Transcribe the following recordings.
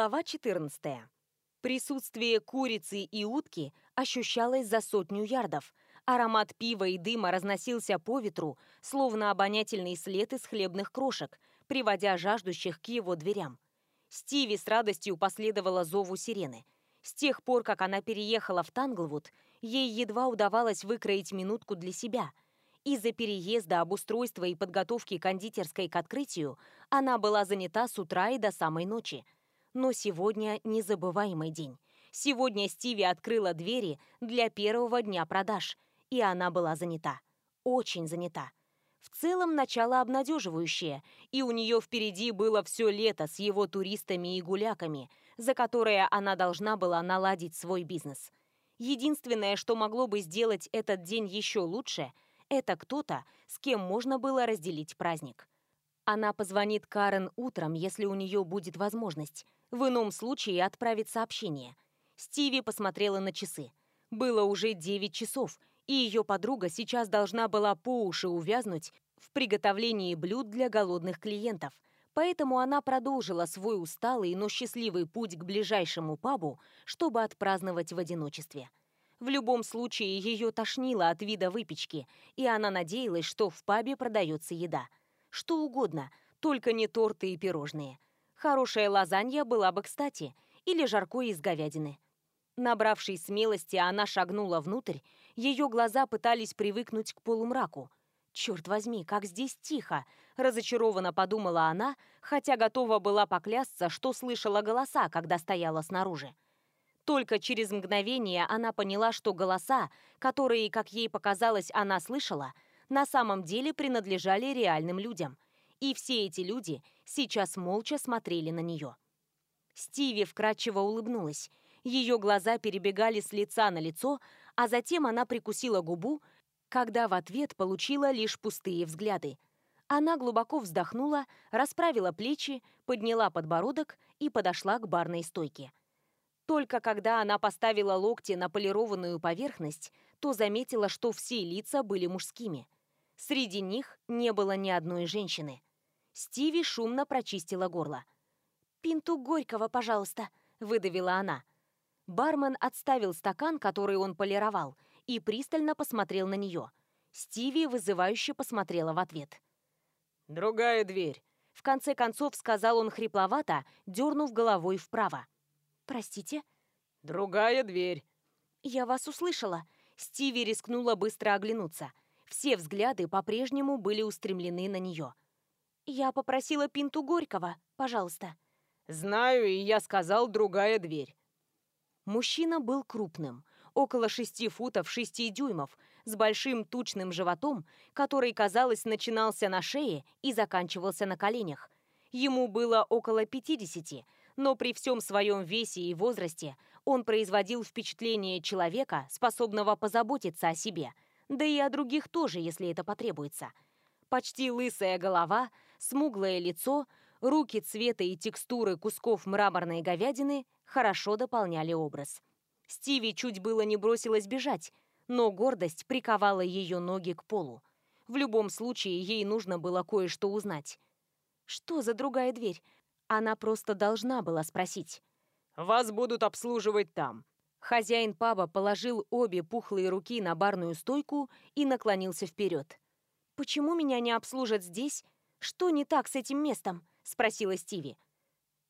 Глава 14. Присутствие курицы и утки ощущалось за сотню ярдов. Аромат пива и дыма разносился по ветру, словно обонятельный след из хлебных крошек, приводя жаждущих к его дверям. Стиви с радостью последовала зову сирены. С тех пор, как она переехала в Танглвуд, ей едва удавалось выкроить минутку для себя. Из-за переезда, обустройства и подготовки кондитерской к открытию она была занята с утра и до самой ночи – но сегодня незабываемый день. Сегодня Стиви открыла двери для первого дня продаж, и она была занята. Очень занята. В целом начало обнадеживающее, и у нее впереди было все лето с его туристами и гуляками, за которое она должна была наладить свой бизнес. Единственное, что могло бы сделать этот день еще лучше, это кто-то, с кем можно было разделить праздник. Она позвонит Карен утром, если у нее будет возможность. В ином случае отправит сообщение. Стиви посмотрела на часы. Было уже 9 часов, и ее подруга сейчас должна была по уши увязнуть в приготовлении блюд для голодных клиентов. Поэтому она продолжила свой усталый, но счастливый путь к ближайшему пабу, чтобы отпраздновать в одиночестве. В любом случае, ее тошнило от вида выпечки, и она надеялась, что в пабе продается еда – что угодно, только не торты и пирожные. Хорошая лазанья была бы кстати, или жаркое из говядины. Набравшись смелости, она шагнула внутрь, ее глаза пытались привыкнуть к полумраку. «Черт возьми, как здесь тихо!» – разочарованно подумала она, хотя готова была поклясться, что слышала голоса, когда стояла снаружи. Только через мгновение она поняла, что голоса, которые, как ей показалось, она слышала – на самом деле принадлежали реальным людям. И все эти люди сейчас молча смотрели на нее. Стиви вкрадчиво улыбнулась. Ее глаза перебегали с лица на лицо, а затем она прикусила губу, когда в ответ получила лишь пустые взгляды. Она глубоко вздохнула, расправила плечи, подняла подбородок и подошла к барной стойке. Только когда она поставила локти на полированную поверхность, то заметила, что все лица были мужскими – Среди них не было ни одной женщины. Стиви шумно прочистила горло. «Пинту горького, пожалуйста», — выдавила она. Бармен отставил стакан, который он полировал, и пристально посмотрел на нее. Стиви вызывающе посмотрела в ответ. «Другая дверь», — в конце концов сказал он хрипловато, дернув головой вправо. «Простите?» «Другая дверь». «Я вас услышала». Стиви рискнула быстро оглянуться. Все взгляды по-прежнему были устремлены на нее. «Я попросила Пинту Горького, пожалуйста». «Знаю, и я сказал, другая дверь». Мужчина был крупным, около шести футов шести дюймов, с большим тучным животом, который, казалось, начинался на шее и заканчивался на коленях. Ему было около 50, но при всем своем весе и возрасте он производил впечатление человека, способного позаботиться о себе – да и о других тоже, если это потребуется. Почти лысая голова, смуглое лицо, руки цвета и текстуры кусков мраморной говядины хорошо дополняли образ. Стиви чуть было не бросилась бежать, но гордость приковала ее ноги к полу. В любом случае, ей нужно было кое-что узнать. Что за другая дверь? Она просто должна была спросить. «Вас будут обслуживать там», Хозяин паба положил обе пухлые руки на барную стойку и наклонился вперед. «Почему меня не обслужат здесь? Что не так с этим местом?» – спросила Стиви.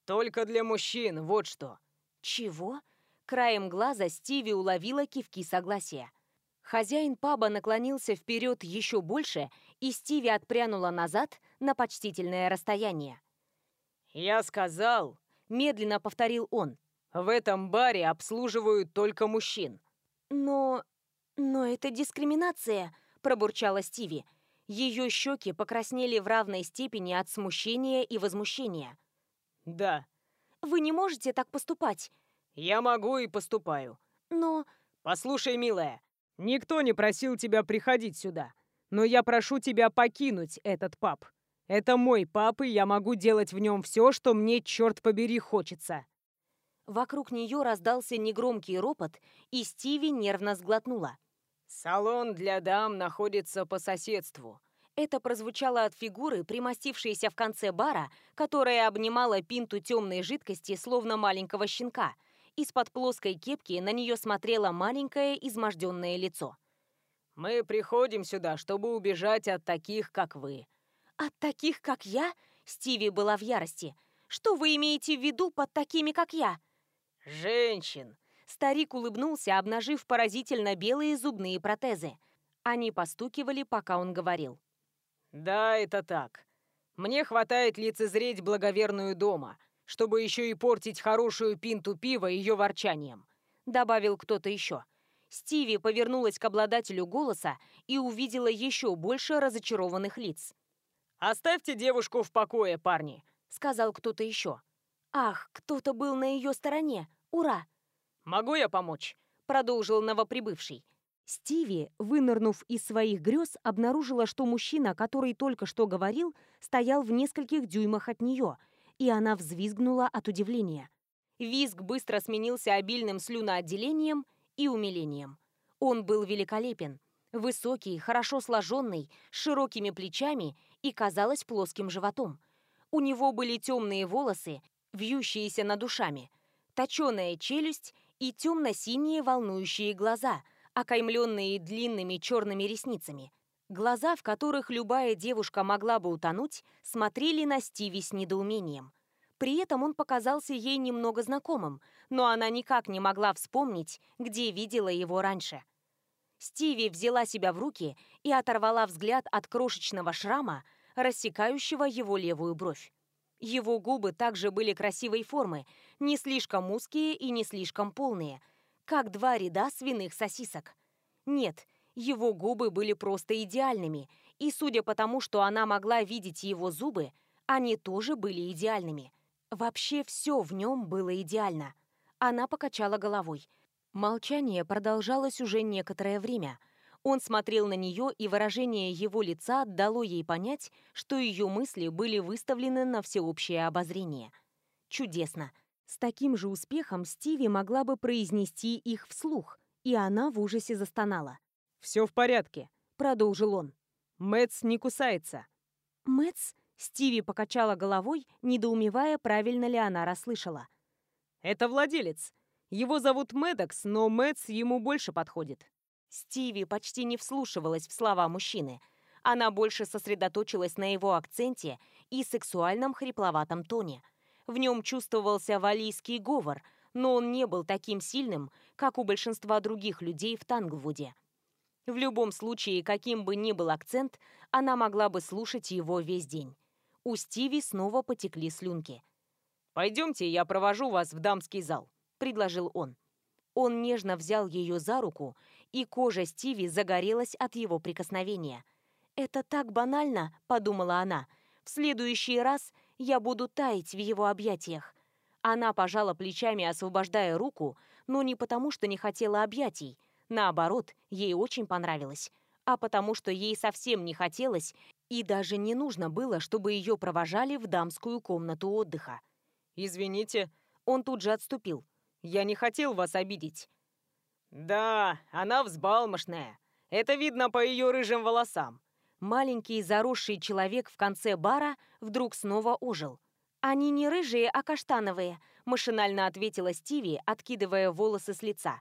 «Только для мужчин, вот что». «Чего?» Краем глаза Стиви уловила кивки согласия. Хозяин паба наклонился вперед еще больше, и Стиви отпрянула назад на почтительное расстояние. «Я сказал», — медленно повторил он, в этом баре обслуживают только мужчин». «Но... но это дискриминация», — пробурчала Стиви. Ее щеки покраснели в равной степени от смущения и возмущения. «Да». «Вы не можете так поступать?» «Я могу и поступаю». «Но...» «Послушай, милая, никто не просил тебя приходить сюда, но я прошу тебя покинуть этот паб. Это мой пап, и я могу делать в нем все, что мне, черт побери, хочется». Вокруг нее раздался негромкий ропот, и Стиви нервно сглотнула. «Салон для дам находится по соседству». Это прозвучало от фигуры, примостившейся в конце бара, которая обнимала пинту темной жидкости, словно маленького щенка. Из-под плоской кепки на нее смотрело маленькое изможденное лицо. «Мы приходим сюда, чтобы убежать от таких, как вы». «От таких, как я?» Стиви была в ярости. «Что вы имеете в виду под такими, как я?» женщин!» Старик улыбнулся, обнажив поразительно белые зубные протезы. Они постукивали, пока он говорил. «Да, это так. Мне хватает лицезреть благоверную дома, чтобы еще и портить хорошую пинту пива ее ворчанием», добавил кто-то еще. Стиви повернулась к обладателю голоса и увидела еще больше разочарованных лиц. «Оставьте девушку в покое, парни», — сказал кто-то еще. «Ах, кто-то был на ее стороне!» «Ура!» «Могу я помочь?» — продолжил новоприбывший. Стиви, вынырнув из своих грез, обнаружила, что мужчина, который только что говорил, стоял в нескольких дюймах от нее, и она взвизгнула от удивления. Визг быстро сменился обильным слюноотделением и умилением. Он был великолепен. Высокий, хорошо сложенный, с широкими плечами и, казалось, плоским животом. У него были темные волосы, вьющиеся над душами – точеная челюсть и темно-синие волнующие глаза, окаймленные длинными черными ресницами. Глаза, в которых любая девушка могла бы утонуть, смотрели на Стиви с недоумением. При этом он показался ей немного знакомым, но она никак не могла вспомнить, где видела его раньше. Стиви взяла себя в руки и оторвала взгляд от крошечного шрама, рассекающего его левую бровь. Его губы также были красивой формы, не слишком узкие и не слишком полные, как два ряда свиных сосисок. Нет, его губы были просто идеальными, и судя по тому, что она могла видеть его зубы, они тоже были идеальными. Вообще все в нем было идеально. Она покачала головой. Молчание продолжалось уже некоторое время – он смотрел на нее, и выражение его лица дало ей понять, что ее мысли были выставлены на всеобщее обозрение. Чудесно. С таким же успехом Стиви могла бы произнести их вслух, и она в ужасе застонала. «Все в порядке», — продолжил он. «Мэтс не кусается». «Мэтс?» — Стиви покачала головой, недоумевая, правильно ли она расслышала. «Это владелец. Его зовут Мэддокс, но Мэтс ему больше подходит». Стиви почти не вслушивалась в слова мужчины. Она больше сосредоточилась на его акценте и сексуальном хрипловатом тоне. В нем чувствовался валийский говор, но он не был таким сильным, как у большинства других людей в Тангвуде. В любом случае, каким бы ни был акцент, она могла бы слушать его весь день. У Стиви снова потекли слюнки. «Пойдемте, я провожу вас в дамский зал», — предложил он. Он нежно взял ее за руку и кожа Стиви загорелась от его прикосновения. «Это так банально», — подумала она. «В следующий раз я буду таять в его объятиях». Она пожала плечами, освобождая руку, но не потому, что не хотела объятий. Наоборот, ей очень понравилось. А потому, что ей совсем не хотелось и даже не нужно было, чтобы ее провожали в дамскую комнату отдыха. «Извините». Он тут же отступил. «Я не хотел вас обидеть». Да, она взбалмошная. Это видно по ее рыжим волосам. Маленький заросший человек в конце бара вдруг снова ужил. «Они не рыжие, а каштановые», — машинально ответила Стиви, откидывая волосы с лица.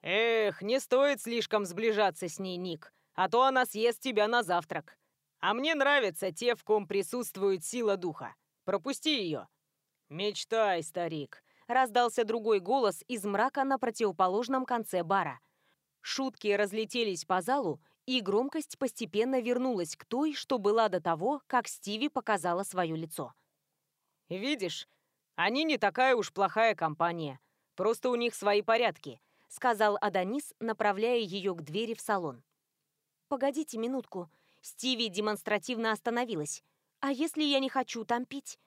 «Эх, не стоит слишком сближаться с ней, Ник, а то она съест тебя на завтрак. А мне нравятся те, в ком присутствует сила духа. Пропусти ее». «Мечтай, старик», раздался другой голос из мрака на противоположном конце бара. Шутки разлетелись по залу, и громкость постепенно вернулась к той, что была до того, как Стиви показала свое лицо. «Видишь, они не такая уж плохая компания. Просто у них свои порядки», — сказал Адонис, направляя ее к двери в салон. «Погодите минутку». Стиви демонстративно остановилась. «А если я не хочу там пить?»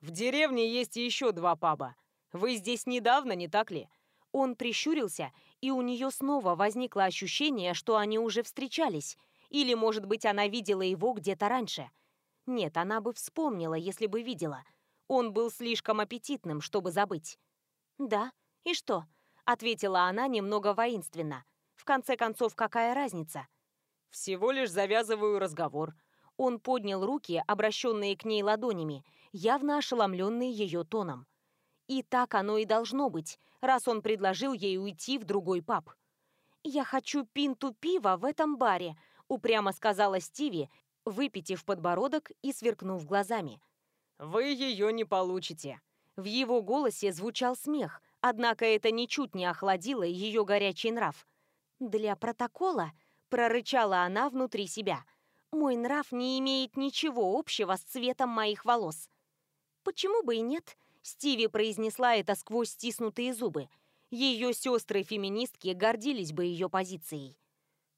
«В деревне есть еще два паба. Вы здесь недавно, не так ли? Он прищурился, и у нее снова возникло ощущение, что они уже встречались. Или, может быть, она видела его где-то раньше. Нет, она бы вспомнила, если бы видела. Он был слишком аппетитным, чтобы забыть. «Да, и что?» — ответила она немного воинственно. «В конце концов, какая разница?» «Всего лишь завязываю разговор». Он поднял руки, обращенные к ней ладонями, явно ошеломленные ее тоном. И так оно и должно быть, раз он предложил ей уйти в другой паб. «Я хочу пинту пива в этом баре», — упрямо сказала Стиви, выпитив подбородок и сверкнув глазами. «Вы ее не получите». В его голосе звучал смех, однако это ничуть не охладило ее горячий нрав. «Для протокола», — прорычала она внутри себя, — «мой нрав не имеет ничего общего с цветом моих волос». «Почему бы и нет?» Стиви произнесла это сквозь стиснутые зубы. Ее сестры-феминистки гордились бы ее позицией.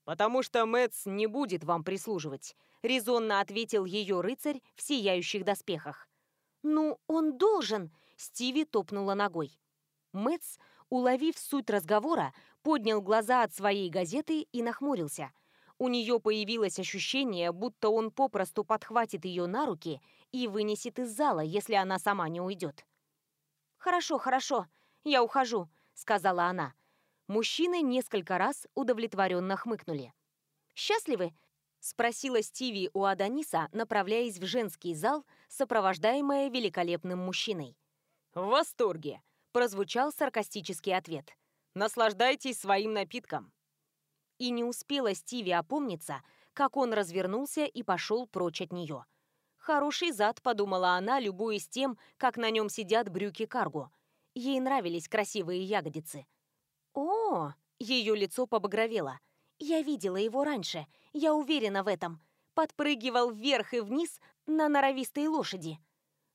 «Потому что Мэтс не будет вам прислуживать», — резонно ответил ее рыцарь в сияющих доспехах. «Ну, он должен!» — Стиви топнула ногой. Мэтс, уловив суть разговора, поднял глаза от своей газеты и нахмурился. У нее появилось ощущение, будто он попросту подхватит ее на руки и вынесет из зала, если она сама не уйдет. «Хорошо, хорошо, я ухожу», — сказала она. Мужчины несколько раз удовлетворенно хмыкнули. «Счастливы?» — спросила Стиви у Адониса, направляясь в женский зал, сопровождаемая великолепным мужчиной. «В восторге!» — прозвучал саркастический ответ. «Наслаждайтесь своим напитком!» И не успела Стиви опомниться, как он развернулся и пошел прочь от нее — Хороший зад, подумала она, любуясь тем, как на нем сидят брюки карго. Ей нравились красивые ягодицы. «О!» — ее лицо побагровело. «Я видела его раньше, я уверена в этом. Подпрыгивал вверх и вниз на норовистой лошади».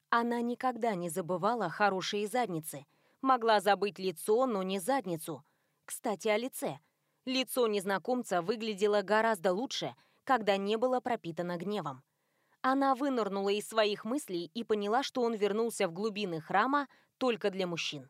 Она никогда не забывала хорошие задницы. Могла забыть лицо, но не задницу. Кстати, о лице. Лицо незнакомца выглядело гораздо лучше, когда не было пропитано гневом. Она вынырнула из своих мыслей и поняла, что он вернулся в глубины храма только для мужчин.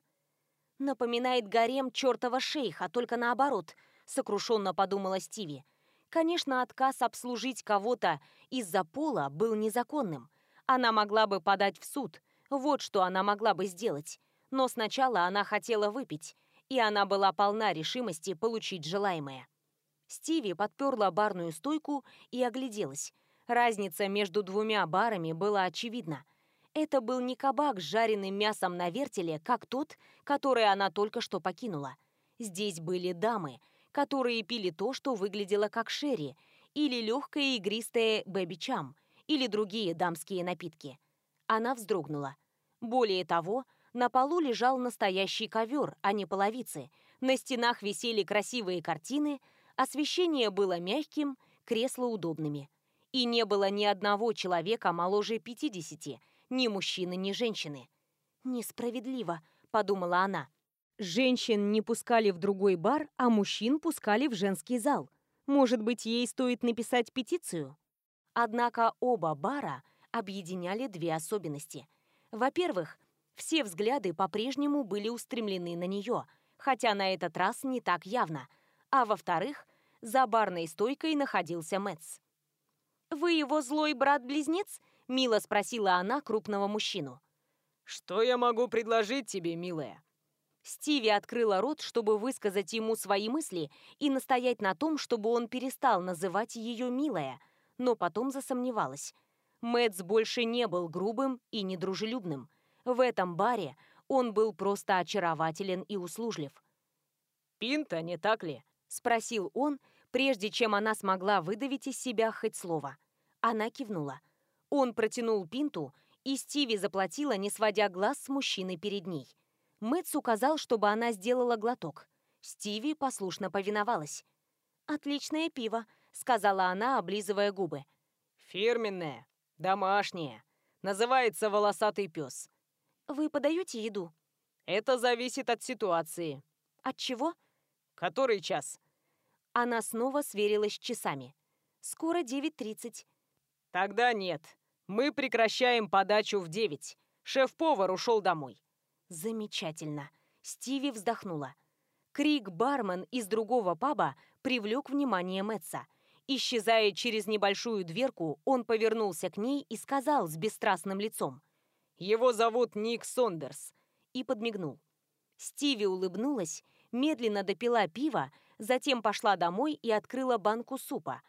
«Напоминает гарем чертова шейха, только наоборот», — сокрушенно подумала Стиви. Конечно, отказ обслужить кого-то из-за пола был незаконным. Она могла бы подать в суд, вот что она могла бы сделать. Но сначала она хотела выпить, и она была полна решимости получить желаемое. Стиви подперла барную стойку и огляделась. Разница между двумя барами была очевидна. Это был не кабак с жареным мясом на вертеле, как тот, который она только что покинула. Здесь были дамы, которые пили то, что выглядело как шерри, или легкое игристое бэби-чам, или другие дамские напитки. Она вздрогнула. Более того, на полу лежал настоящий ковер, а не половицы. На стенах висели красивые картины, освещение было мягким, кресла удобными и не было ни одного человека моложе 50, ни мужчины, ни женщины. «Несправедливо», — подумала она. Женщин не пускали в другой бар, а мужчин пускали в женский зал. Может быть, ей стоит написать петицию? Однако оба бара объединяли две особенности. Во-первых, все взгляды по-прежнему были устремлены на нее, хотя на этот раз не так явно. А во-вторых, за барной стойкой находился Мэтс. «Вы его злой брат-близнец?» — мило спросила она крупного мужчину. «Что я могу предложить тебе, милая?» Стиви открыла рот, чтобы высказать ему свои мысли и настоять на том, чтобы он перестал называть ее «милая», но потом засомневалась. Мэтс больше не был грубым и недружелюбным. В этом баре он был просто очарователен и услужлив. «Пинта, не так ли?» – спросил он прежде чем она смогла выдавить из себя хоть слово. Она кивнула. Он протянул пинту, и Стиви заплатила, не сводя глаз с мужчины перед ней. Мэтс указал, чтобы она сделала глоток. Стиви послушно повиновалась. «Отличное пиво», — сказала она, облизывая губы. «Фирменное, домашнее. Называется «Волосатый пес». «Вы подаете еду?» «Это зависит от ситуации». «От чего?» «Который час?» Она снова сверилась с часами. Скоро 9.30. Тогда нет. Мы прекращаем подачу в 9. Шеф-повар ушел домой. Замечательно. Стиви вздохнула. Крик бармен из другого паба привлек внимание Мэтса. Исчезая через небольшую дверку, он повернулся к ней и сказал с бесстрастным лицом. «Его зовут Ник Сондерс» и подмигнул. Стиви улыбнулась, медленно допила пиво, затем пошла домой и открыла банку супа.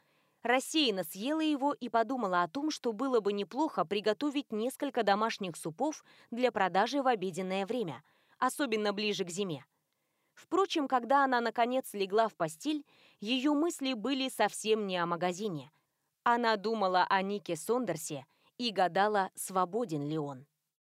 Рассеянно съела его и подумала о том, что было бы неплохо приготовить несколько домашних супов для продажи в обеденное время, особенно ближе к зиме. Впрочем, когда она наконец легла в постель, ее мысли были совсем не о магазине. Она думала о Нике Сондерсе и гадала, свободен ли он.